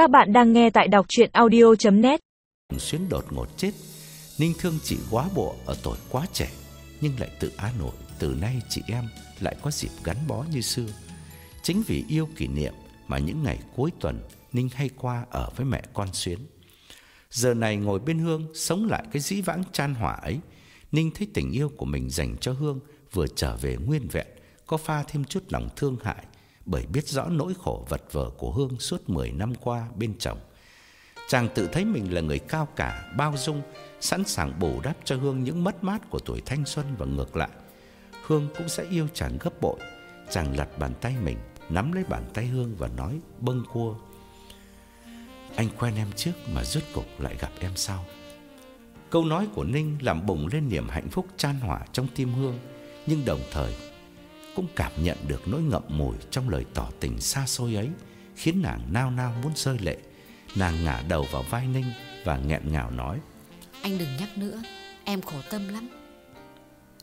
Các bạn đang nghe tại đọc chuyện audio.net Xuyến đột ngột chết, Ninh thương chị quá bộ ở tuổi quá trẻ, Nhưng lại tự an nổi Từ nay chị em lại có dịp gắn bó như xưa. Chính vì yêu kỷ niệm Mà những ngày cuối tuần, Ninh hay qua ở với mẹ con Xuyến. Giờ này ngồi bên Hương Sống lại cái dĩ vãng chan hỏa ấy, Ninh thấy tình yêu của mình dành cho Hương Vừa trở về nguyên vẹn, Có pha thêm chút lòng thương hại bởi biết rõ nỗi khổ vật vờ của Hương Suốt 10 năm qua bên chồng Chàng tự thấy mình là người cao cả, bao dung, sẵn sàng bù đắp cho Hương những mất mát của tuổi thanh xuân và ngược lại. Hương cũng sẽ yêu chàng gấp bội. Chàng lật bàn tay mình, nắm lấy bàn tay Hương và nói bâng cua. Anh quen em trước mà rốt cục lại gặp em sau. Câu nói của Ninh làm bùng lên niềm hạnh phúc chan hỏa trong tim Hương, nhưng đồng thời không cảm nhận được nỗi ngậm ngùi trong lời tỏ tình xa xôi ấy, khiến nàng nao nao muốn rơi lệ. Nàng ngả đầu vào vai Ninh và nghẹn ngào nói Anh đừng nhắc nữa Em khổ tâm lắm.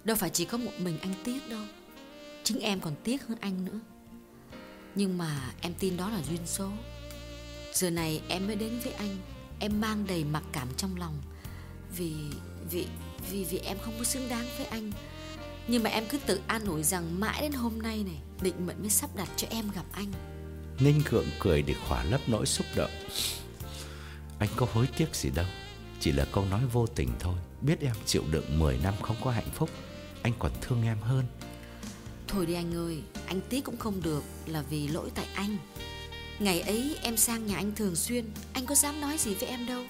Đâu phải chỉ có một mình anh tiếc đâu Chính em còn tiếc hơn anh nữa. Nhưng mà em tin đó là duyên số. Giờ này em mới đến với anh Em mang đầy mặc cảm trong lòng. Vì Vì Vì vì em không có xứng đáng với anh. Nhưng mà em cứ tự an ủi rằng Mãi đến hôm nay này Định mệnh mới sắp đặt cho em gặp anh. Ninh gượng cười để khỏa lấp nỗi xúc động. Anh có hối tiếc gì đâu Chỉ là câu nói vô tình thôi. Biết em chịu đựng 10 năm không có hạnh phúc Anh còn thương em hơn. Thôi đi anh ơi Anh tiếc cũng không được Là vì lỗi tại anh. Ngày ấy em sang nhà anh thường xuyên Anh có dám nói gì với em đâu.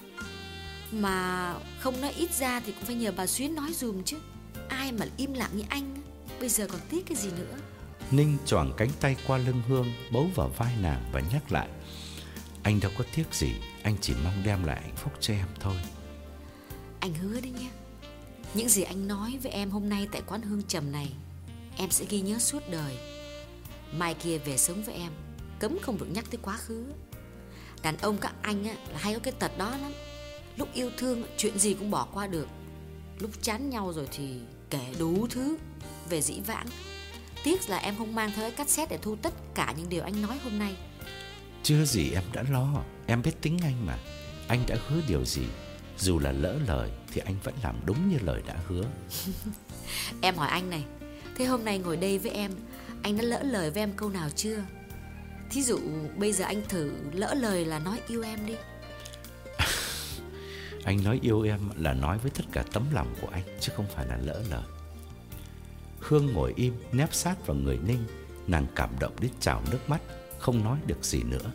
Mà không nói ít ra Thì cũng phải nhờ bà Xuyến nói dùm chứ Ai mà im lặng như anh Bây giờ còn tiếc cái gì nữa? Ninh choàng cánh tay qua lưng Hương Bấu vào vai nàng và nhắc lại. Anh đâu có tiếc gì Anh chỉ mong đem lại hạnh phúc cho em thôi. Anh hứa đấy nhé. Những gì anh nói với em hôm nay Tại quán hương trầm này Em sẽ ghi nhớ suốt đời. Mai kia về sống với em Cấm không được nhắc tới quá khứ. Đàn ông các anh á, là hay có cái tật đó lắm. Lúc yêu thương chuyện gì cũng bỏ qua được. Lúc chán nhau rồi thì kể đủ thứ Về dĩ vãng. Tiếc là em không mang theo cái cassette để thu tất cả những điều anh nói hôm nay. Chưa gì em đã lo Em biết tính anh mà. Anh đã hứa điều gì? Dù là lỡ lời Thì anh vẫn làm đúng như lời đã hứa. Em hỏi anh này Thế hôm nay ngồi đây với em Anh đã lỡ lời với em câu nào chưa? Thí dụ bây giờ anh thử lỡ lời là nói yêu em đi anh nói yêu em là nói với tất cả tấm lòng của anh, Chứ không phải là lỡ lời. Hương ngồi im, nép sát vào người Ninh. Nàng cảm động đến trào nước mắt, Không nói được gì nữa.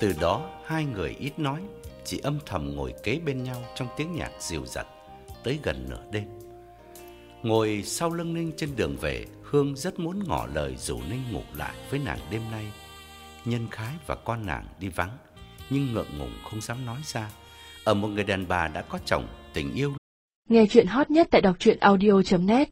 Từ đó hai người ít nói, chỉ âm thầm ngồi kế bên nhau trong tiếng nhạc dịu dặt tới gần nửa đêm. Ngồi sau lưng Ninh trên đường về, Hương rất muốn ngỏ lời rủ Ninh ngủ lại với nàng đêm nay. Nhân Khái và con nàng đi vắng, nhưng ngượng ngùng không dám nói ra. Ở một người đàn bà đã có chồng, tình yêu Nghe chuyện hot nhất tại đọc truyện audio.net